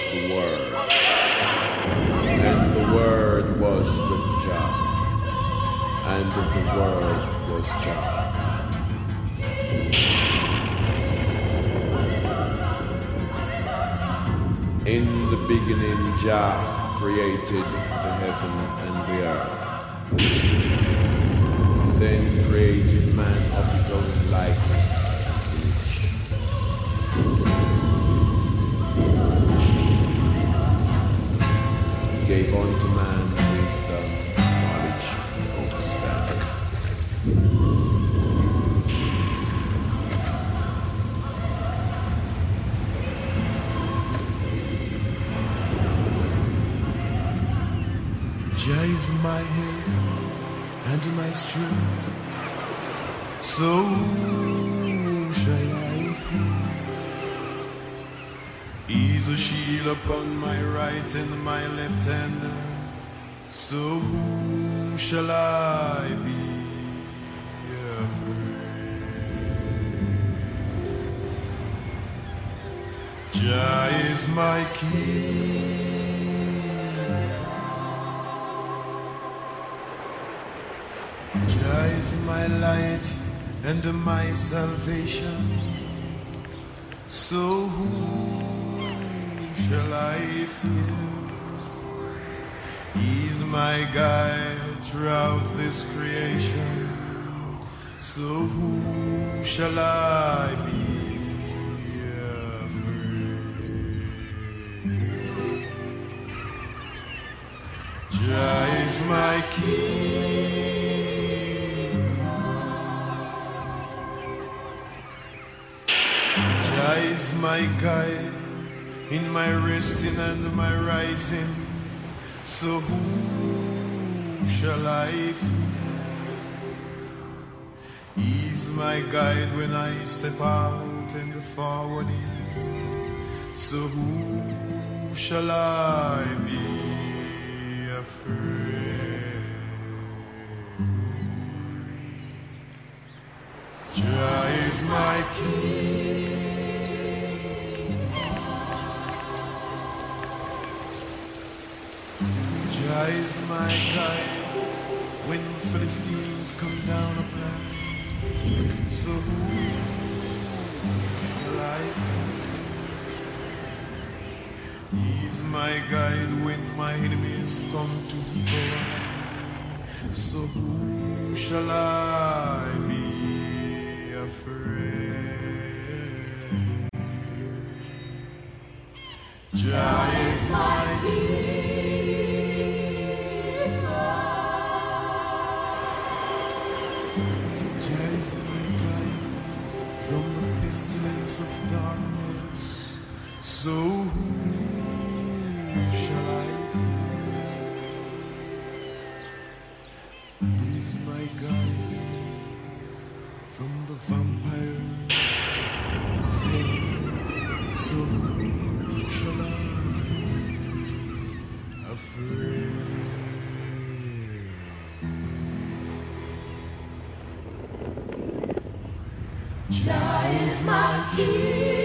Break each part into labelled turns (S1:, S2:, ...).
S1: Was the Word, and the Word was with Jah, and the Word was Jah. In the beginning, Jah created the heaven and the earth. Then created man of his own likeness. Gave unto man wisdom, knowledge, and understanding.
S2: Jah is my help and my strength. So A shield upon my right and my left hand. So whom shall I be? Jah is my king. Jah is my light and my salvation. So whom shall I fear? He's my guide throughout this creation. So whom shall I be afraid? Jah is my king. Jah is my guide in my resting and my rising. So whom shall I fear? He's my guide when I step out and forward in. So whom shall I be afraid? Jah is my king. Is my guide when Philistines come down upon So who shall I? He's my guide when my enemies come to devour So who shall I be afraid? Jah is my Jah pestilence of darkness. So whom shall I fear? He's my guide from the vampire of hell. So whom shall I afraid?
S3: Is my king.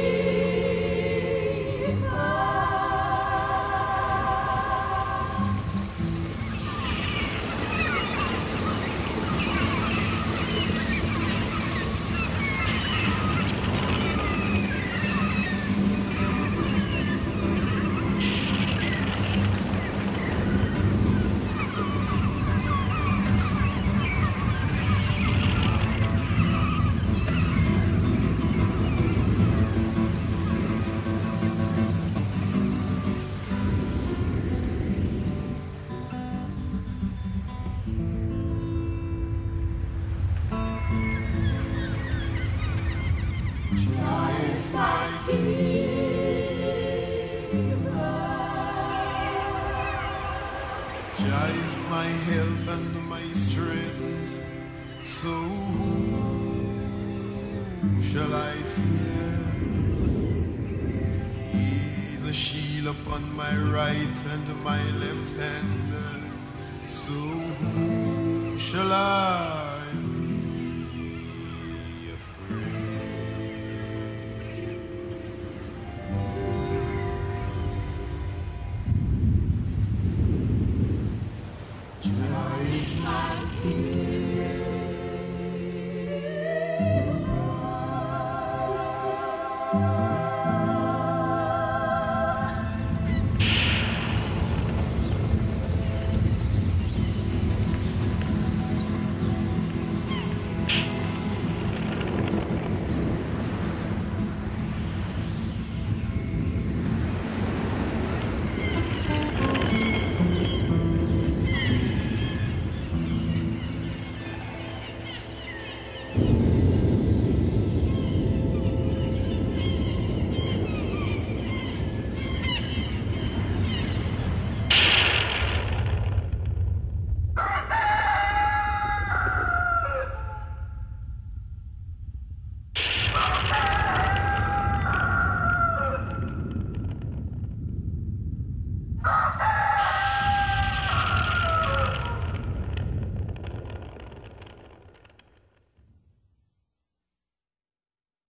S2: So whom shall I